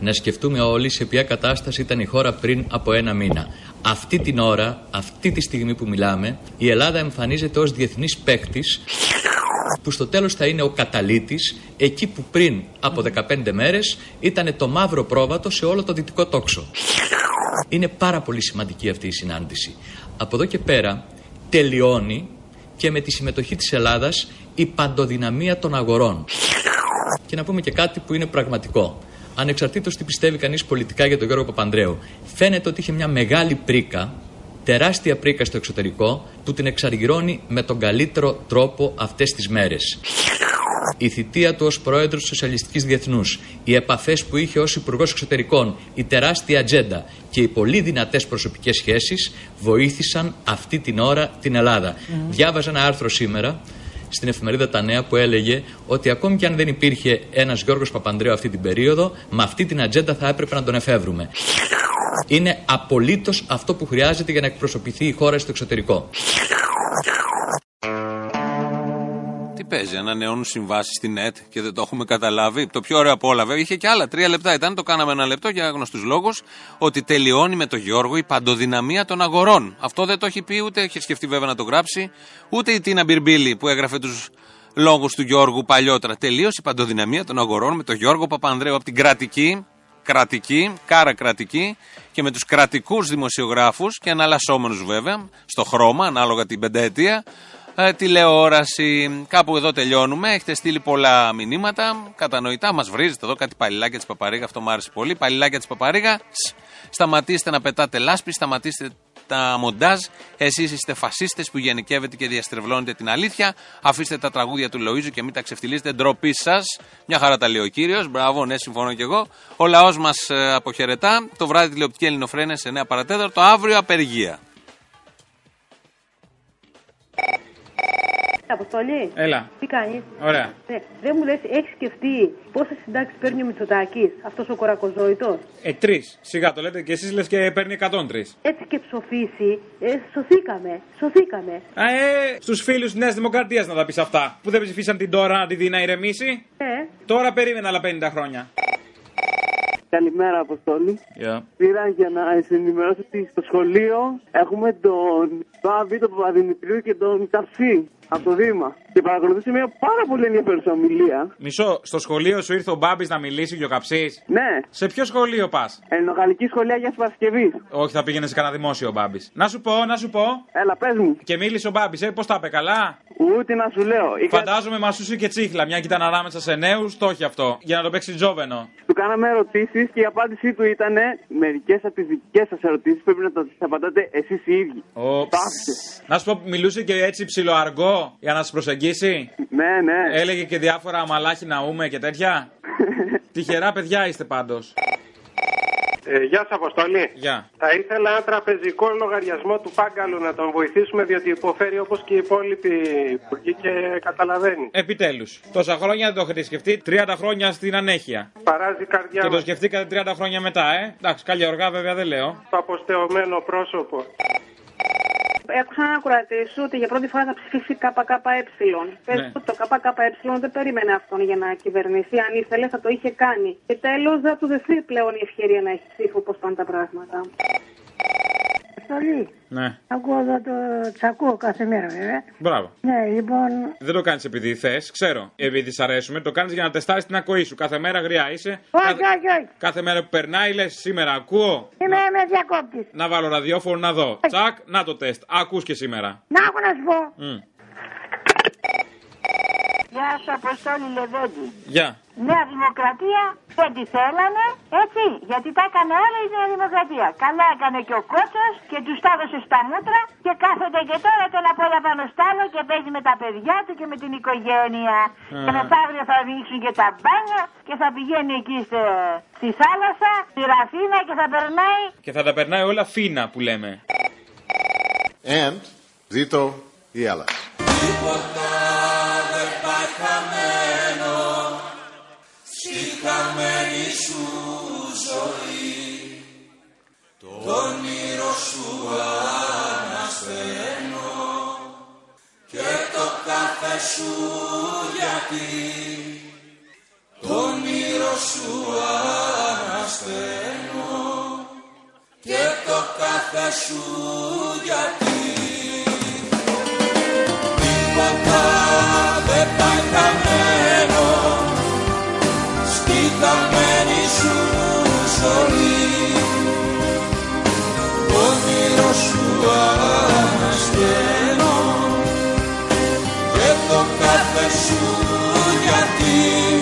Να σκεφτούμε όλοι σε ποια κατάσταση ήταν η χώρα πριν από ένα μήνα. Αυτή την ώρα, αυτή τη στιγμή που μιλάμε, η Ελλάδα εμφανίζεται ως διεθνής παίκτης που στο τέλος θα είναι ο καταλήτης εκεί που πριν από 15 μέρες ήταν το μαύρο πρόβατο σε όλο το δυτικό τόξο. Είναι πάρα πολύ σημαντική αυτή η συνάντηση. Από εδώ και πέρα τελειώνει και με τη συμμετοχή της Ελλάδας η παντοδυναμία των αγορών. Και να πούμε και κάτι που είναι πραγματικό. Ανεξαρτήτως τι πιστεύει κανείς πολιτικά για τον Γιώργο Παπανδρέου, φαίνεται ότι είχε μια μεγάλη πρίκα, τεράστια πρίκα στο εξωτερικό, που την εξαργυρώνει με τον καλύτερο τρόπο αυτές τις μέρες. Η θητεία του ως πρόεδρος της Σοσιαλιστικής Διεθνούς, οι επαφές που είχε ως υπουργός Εξωτερικών, η τεράστια ατζέντα και οι πολύ δυνατές προσωπικές σχέσεις βοήθησαν αυτή την ώρα την Ελλάδα. Διάβαζα ένα άρθρο σήμερα στην εφημερίδα Τα Νέα που έλεγε ότι ακόμη και αν δεν υπήρχε ένας Γιώργος Παπανδρέου αυτή την περίοδο, με αυτή την ατζέντα θα έπρεπε να τον εφεύρουμε. Είναι απολύτως αυτό που χρειάζεται για να εκπροσωπηθεί η χώρα στο εξωτερικό. Τι παίζει, ανανεώνουν συμβάσεις στη ΝΕΤ και δεν το έχουμε καταλάβει. Το πιο ωραίο από όλα, βέβαια, είχε και άλλα. Τρία λεπτά ήταν, το κάναμε ένα λεπτό για γνωστού λόγους. Ότι τελειώνει με τον Γιώργο η παντοδυναμία των αγορών. Αυτό δεν το έχει πει ούτε έχει σκεφτεί βέβαια να το γράψει, ούτε η Τίνα Μπιρμπίλη που έγραφε τους λόγους του Γιώργου παλιότερα. Τελείωσε η παντοδυναμία των αγορών με τον Γιώργο Παπανδρέου από την κρατική, κρατική, κάρα κρατική και με τους κρατικούς δημοσιογράφους και εναλλασσόμενους βέβαια, στο χρώμα ανάλογα την πενταετία, ε, τηλεόραση. Κάπου εδώ τελειώνουμε. Έχετε στείλει πολλά μηνύματα. Κατανοητά μας βρίζετε εδώ κάτι παλιλάκια της Παπαρίγα. Αυτό μου άρεσε πολύ. Παλιλάκια της Παπαρίγα. Σ. Σταματήστε να πετάτε λάσπη. Σταματήστε τα μοντάζ. Εσείς είστε φασίστες που γενικεύετε και διαστρεβλώνετε την αλήθεια. Αφήστε τα τραγούδια του Λοίζου και μην τα ξεφτυλίσετε. Ντροπή σας. Μια χαρά τα λέει ο κύριος. Μπράβο, ναι, συμφωνώ κι εγώ. Ο λαός μας αποχαιρετά. Το βράδυ τηλεοπτική ελληνοφρένεια σε 9 παρατέταρτο. Αύριο απεργία. Αποστολή; Έλα. Τι κάνεις; Ωραία. Ναι. Δεν μου λες, έχεις σκεφτεί πόσες συντάξεις παίρνει ο Μητσοτάκης, αυτός ο κορακοζόητος; Ε, τρεις. Σιγά το λέτε και εσείς λες και παίρνει 103. Έτσι και ψοφήσει, ε, σωθήκαμε. Σωθήκαμε. Α, ε, στους φίλους της Νέας Δημοκρατίας να τα πεις αυτά. Που δεν ψηφίσαν την τώρα να τη δει να ηρεμήσει. Ε. Τώρα περίμενα άλλα 50 χρόνια. Καλημέρα, Αποστόλη. Yeah. Πήρα για να σε ενημερώσω ότι στο σχολείο έχουμε τον Παπαβίτο Παπαδημητρίου και τον Ταψί από το Δήμα. Και παρακολουθούσε μια πάρα πολύ ενδιαφέρουσα ομιλία. Μισό, στο σχολείο σου ήρθε ο Μπάμπης να μιλήσει και ο Καψής; Ναι. Σε ποιο σχολείο πας; Εννογαλλική σχολεία για Παρασκευή. Όχι, θα πήγαινε σε κανένα δημόσιο ο Μπάμπης. Να σου πω, να σου πω. Έλα, πες μου. Και μίλησε ο Μπάμπης, ε, πώς τα είπε καλά; Ούτε να σου λέω. Είχα... Φαντάζομαι μασούσε και τσίχλα, μια και ήταν ανάμεσα σε νέους, το όχι αυτό. Για να το παίξει τζόβενο. Του κάναμε ερωτήσεις και η απάντησή του ήταν μερικές από τις δικές σας ερωτήσεις πρέπει να τις απαντάτε εσείς οι ίδιοι. Ο... Το άφησε. Να σου πω, μιλούσε και έτσι ψιλοαργό για να σας προσεγγίσει. Ναι, ναι. Έλεγε και διάφορα αμαλάχη να ούμε και τέτοια. *laughs* Τυχερά παιδιά είστε πάντως. Ε, γεια σας, Αποστολή. Γεια. Θα ήθελα ένα τραπεζικό λογαριασμό του Πάγκαλου να τον βοηθήσουμε, διότι υποφέρει όπως και οι υπόλοιποι υπουργοί και καταλαβαίνει. Επιτέλους. Τόσα χρόνια δεν το έχετε σκεφτεί, 30 χρόνια στην ανέχεια. Παράζει η καρδιά Και το μας. σκεφτήκατε 30 χρόνια μετά, ε. Εντάξει, καλή οργά βέβαια δεν λέω. Το αποστεωμένο πρόσωπο. Άκουσα έναν ακροατή σου ότι για πρώτη φορά θα ψηφίσει ΚΚΕ. Πες Ναι. ότι το ΚΚΕ δεν περίμενε αυτόν για να κυβερνήσει. Αν ήθελε θα το είχε κάνει. Και τέλος δεν του δεθεί πλέον η ευκαιρία να έχει ψήφο όπως πάνε τα πράγματα. Αποστολή. Ναι. Ακούω εδώ το τσακούω κάθε μέρα βέβαια. Μπράβο. Ναι, λοιπόν, Δεν το κάνεις επειδή θες, ξέρω. Επειδή σ' αρέσουμε, το κάνεις για να τεστάρεις την ακοή σου. Κάθε μέρα γριά είσαι. όχι, Κάθε, όχι, όχι. κάθε μέρα που περνάει λες σήμερα ακούω. Είμαι με διακόπτη. Να βάλω ραδιόφωνο να δω. Τσακ, να το τεστ. Ακούς και σήμερα. Να έχω να σου πω. Μμ. Γεια σου, Αποστόλη Λεβέντη. Γεια. Νέα Δημοκρατία δεν τη θέλανε, έτσι, γιατί τα έκανε όλα η Νέα Δημοκρατία. Καλά έκανε και ο Κότσος και τους τα έδωσε στα μούτρα και κάθεται και τώρα τον απ' όλα πάνω στ' άλλο και παίζει με τα παιδιά του και με την οικογένεια. Και μεθαύριο θα ανοίξουν και τα μπάνια και θα πηγαίνει εκεί στη, στη θάλασσα, στη Ραφίνα και θα περνάει Και θα τα περνάει όλα φίνα που λέμε. And Zito y Alas. δεν χαμένη σου ζωή. Το όνειρο σου ανασταίνω και το κάθε σου γιατί. Το όνειρο σου ανασταίνω και το κάθε σου γιατί. Τίποτα δεν πάει χαμένο Δαμένη σου ζωή. Όνειρο σου ανασταίνω Και το κάθε σου γιατί